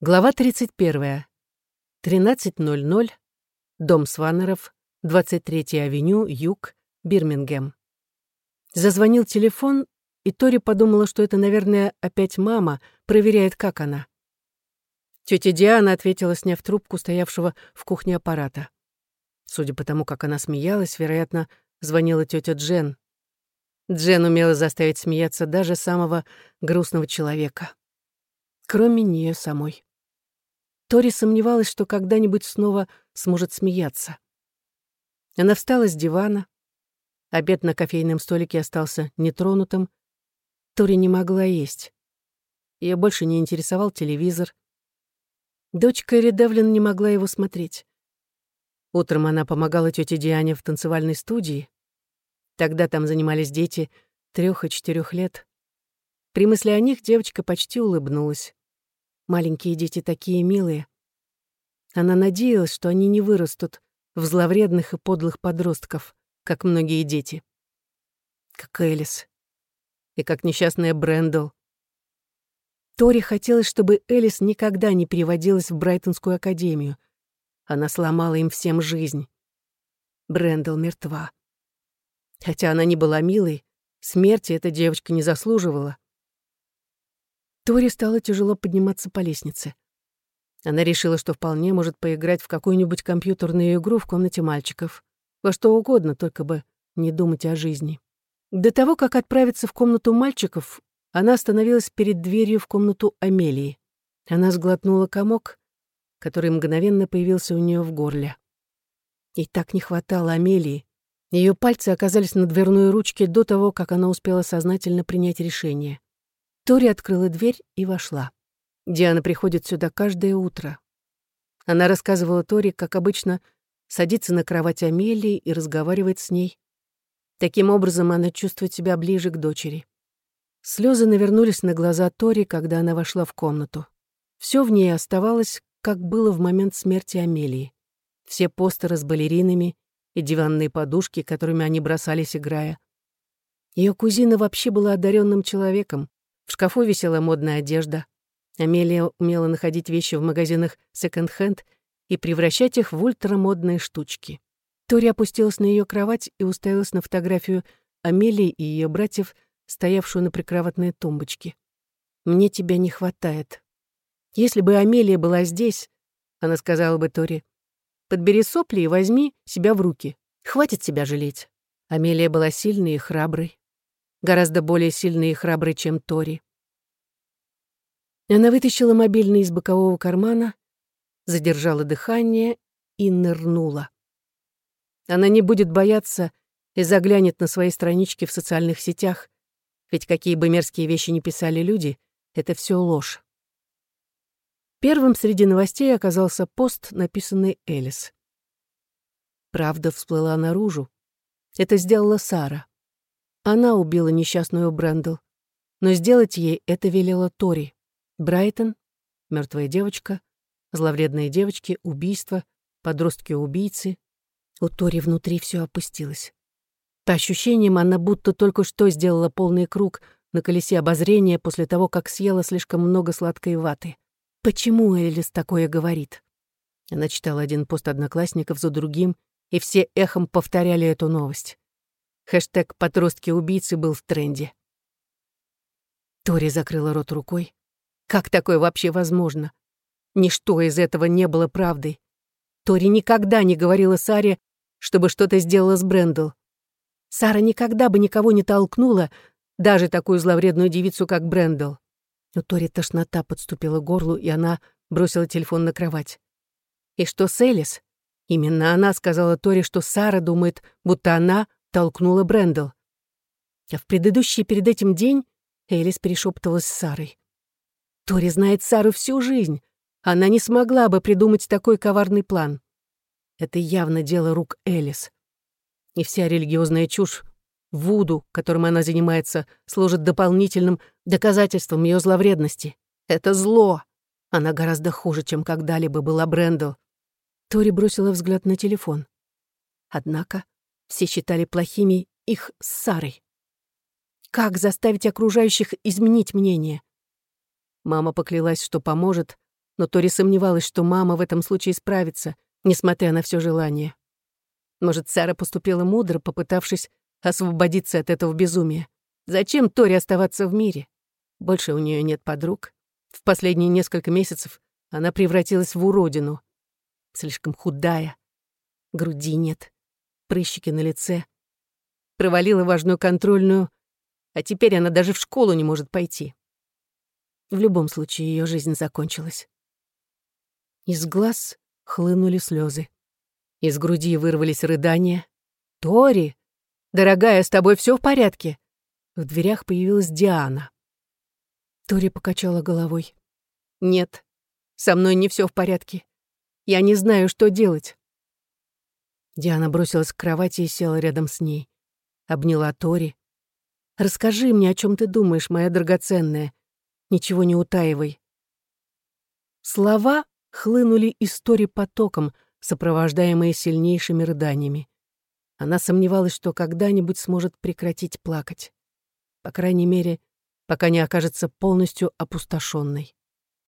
Глава 31. 13.00. Дом Сваннеров, 23-я авеню, Юг, Бирмингем. Зазвонил телефон, и Тори подумала, что это, наверное, опять мама, проверяет, как она. Тетя Диана ответила, сняв трубку стоявшего в кухне аппарата. Судя по тому, как она смеялась, вероятно, звонила тетя Джен. Джен умела заставить смеяться даже самого грустного человека. Кроме нее самой. Тори сомневалась, что когда-нибудь снова сможет смеяться. Она встала с дивана. Обед на кофейном столике остался нетронутым. Тори не могла есть. Ее больше не интересовал телевизор. Дочка Редевлин не могла его смотреть. Утром она помогала тете Диане в танцевальной студии. Тогда там занимались дети трех и четырех лет. При мысли о них девочка почти улыбнулась. Маленькие дети такие милые. Она надеялась, что они не вырастут в зловредных и подлых подростков, как многие дети. Как Элис. И как несчастная Брэндл. Тори хотелось, чтобы Элис никогда не переводилась в Брайтонскую академию. Она сломала им всем жизнь. Брэндл мертва. Хотя она не была милой, смерти эта девочка не заслуживала. Тори стало тяжело подниматься по лестнице. Она решила, что вполне может поиграть в какую-нибудь компьютерную игру в комнате мальчиков. Во что угодно, только бы не думать о жизни. До того, как отправиться в комнату мальчиков, она остановилась перед дверью в комнату Амелии. Она сглотнула комок, который мгновенно появился у нее в горле. И так не хватало Амелии. Ее пальцы оказались на дверной ручке до того, как она успела сознательно принять решение. Тори открыла дверь и вошла. Диана приходит сюда каждое утро. Она рассказывала Тори, как обычно, садится на кровать Амелии и разговаривает с ней. Таким образом, она чувствует себя ближе к дочери. Слезы навернулись на глаза Тори, когда она вошла в комнату. Все в ней оставалось, как было в момент смерти Амелии. Все постеры с балеринами и диванные подушки, которыми они бросались, играя. Ее кузина вообще была одаренным человеком. В шкафу висела модная одежда. Амелия умела находить вещи в магазинах секонд-хенд и превращать их в ультрамодные штучки. Тори опустилась на ее кровать и уставилась на фотографию Амелии и ее братьев, стоявшую на прикроватной тумбочке. «Мне тебя не хватает. Если бы Амелия была здесь, она сказала бы Тори, подбери сопли и возьми себя в руки. Хватит себя жалеть. Амелия была сильной и храброй гораздо более сильный и храбрый, чем Тори. Она вытащила мобильный из бокового кармана, задержала дыхание и нырнула. Она не будет бояться и заглянет на свои странички в социальных сетях, ведь какие бы мерзкие вещи ни писали люди, это все ложь. Первым среди новостей оказался пост, написанный Элис. Правда всплыла наружу. Это сделала Сара. Она убила несчастную Брэндл. Но сделать ей это велела Тори. Брайтон, мертвая девочка, зловредные девочки, убийства, подростки-убийцы. У Тори внутри все опустилось. По ощущениям, она будто только что сделала полный круг на колесе обозрения после того, как съела слишком много сладкой ваты. Почему Элис такое говорит? Она читала один пост одноклассников за другим, и все эхом повторяли эту новость. Хэштег «подростки-убийцы» был в тренде. Тори закрыла рот рукой. Как такое вообще возможно? Ничто из этого не было правдой. Тори никогда не говорила Саре, чтобы что-то сделала с Брэндл. Сара никогда бы никого не толкнула, даже такую зловредную девицу, как Брэндл. У Тори тошнота подступила к горлу, и она бросила телефон на кровать. И что с Элис? Именно она сказала Тори, что Сара думает, будто она толкнула Брэндл. А в предыдущий перед этим день Элис перешептывалась с Сарой. Тори знает Сару всю жизнь. Она не смогла бы придумать такой коварный план. Это явно дело рук Элис. И вся религиозная чушь, Вуду, которым она занимается, служит дополнительным доказательством ее зловредности. Это зло. Она гораздо хуже, чем когда-либо была Брэндл. Тори бросила взгляд на телефон. Однако все считали плохими их с Сарой. Как заставить окружающих изменить мнение? Мама поклялась, что поможет, но Тори сомневалась, что мама в этом случае справится, несмотря на все желание. Может, Сара поступила мудро, попытавшись освободиться от этого безумия. Зачем Тори оставаться в мире? Больше у нее нет подруг. В последние несколько месяцев она превратилась в уродину. Слишком худая. Груди нет. Прыщики на лице. Провалила важную контрольную, а теперь она даже в школу не может пойти. В любом случае, ее жизнь закончилась. Из глаз хлынули слезы. Из груди вырвались рыдания. «Тори! Дорогая, с тобой все в порядке?» В дверях появилась Диана. Тори покачала головой. «Нет, со мной не все в порядке. Я не знаю, что делать». Диана бросилась к кровати и села рядом с ней. Обняла Тори. «Расскажи мне, о чем ты думаешь, моя драгоценная. Ничего не утаивай». Слова хлынули из Тори потоком, сопровождаемые сильнейшими рыданиями. Она сомневалась, что когда-нибудь сможет прекратить плакать. По крайней мере, пока не окажется полностью опустошенной.